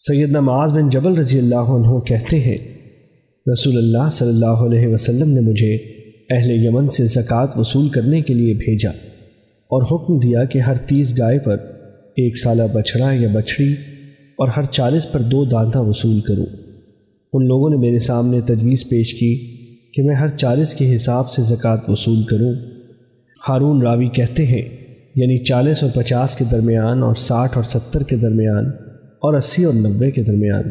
سیدنا معاذ بن جبل رضی اللہ عنہ کہتے ہیں، رسول اللہ صلی اللہ علیہ وسلم نے مجھے اہل یمن سے زکوٰۃ وصول کرنے کے لیے بھیجا اور حکم دیا کہ ہر تیس گائے پر ایک سالہ بچھڑا یا بچھڑی اور ہر چالیس پر دو دانتا وصول کروں۔ ان لوگوں نے میرے سامنے تجویز پیش کی کہ میں ہر چالیس کے حساب سے زکوٰۃ وصول کروں۔ ہارون راوی کہتے ہیں یعنی چالیس اور پچاس کے درمیان اور ساٹھ اور ستر کے درمیان اور اسی اور نوے کے درمیان۔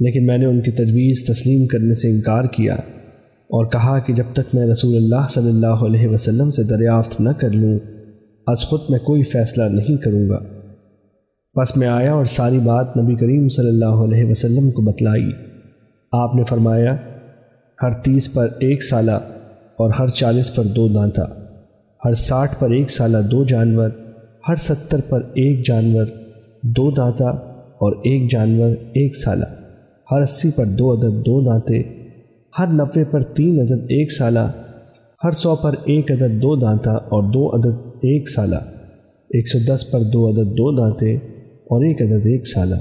لیکن میں نے ان کی تجویز تسلیم کرنے سے انکار کیا اور کہا کہ جب تک میں رسول اللہ صلی اللہ علیہ وسلم سے دریافت نہ کر لوں، از خود میں کوئی فیصلہ نہیں کروں گا۔ بس میں آیا اور ساری بات نبی کریم صلی اللہ علیہ وسلم کو بتلائی۔ آپ نے فرمایا، ہر تیس پر ایک سالہ اور ہر چالیس پر دو دانتا ہر ساٹھ پر ایک سالہ دو جانور، ہر ستر پر ایک جانور، دو دانتا اور ایک جانور، ایک سالہ ہر اسی پر دو عدد، دو دانتے۔ ہر نوے پر تین عدد، ایک سالہ ہر سو پر ایک عدد، دو دانتا اور دو عدد، ایک سالہ ایک سو دس پر دو عدد، دو دانتے اور ایک عدد، ایک سالہ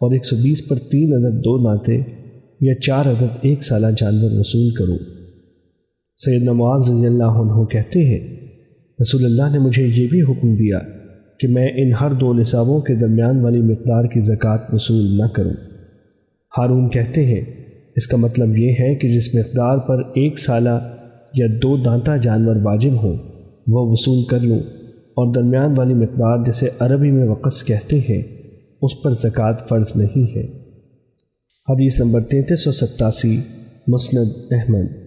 اور ایک سو بیس پر تین عدد، دو دانتے یا چار عدد، ایک سالہ جانور وصول کرو۔ سید نواز رضی اللہ عنہ کہتے ہیں، رسول اللہ نے مجھے یہ بھی حکم دیا کہ میں ان ہر دو نصابوں کے درمیان والی مقدار کی زکوٰۃ وصول نہ کروں۔ ہارون کہتے ہیں، اس کا مطلب یہ ہے کہ جس مقدار پر ایک سالہ یا دو دانتا جانور واجب ہوں، وہ وصول کر لوں۔ اور درمیان والی مقدار جسے عربی میں وقص کہتے ہیں، اس پر زکوٰۃ فرض نہیں ہے۔ حدیث نمبر تینتیس سو ستاسی، مسند احمد۔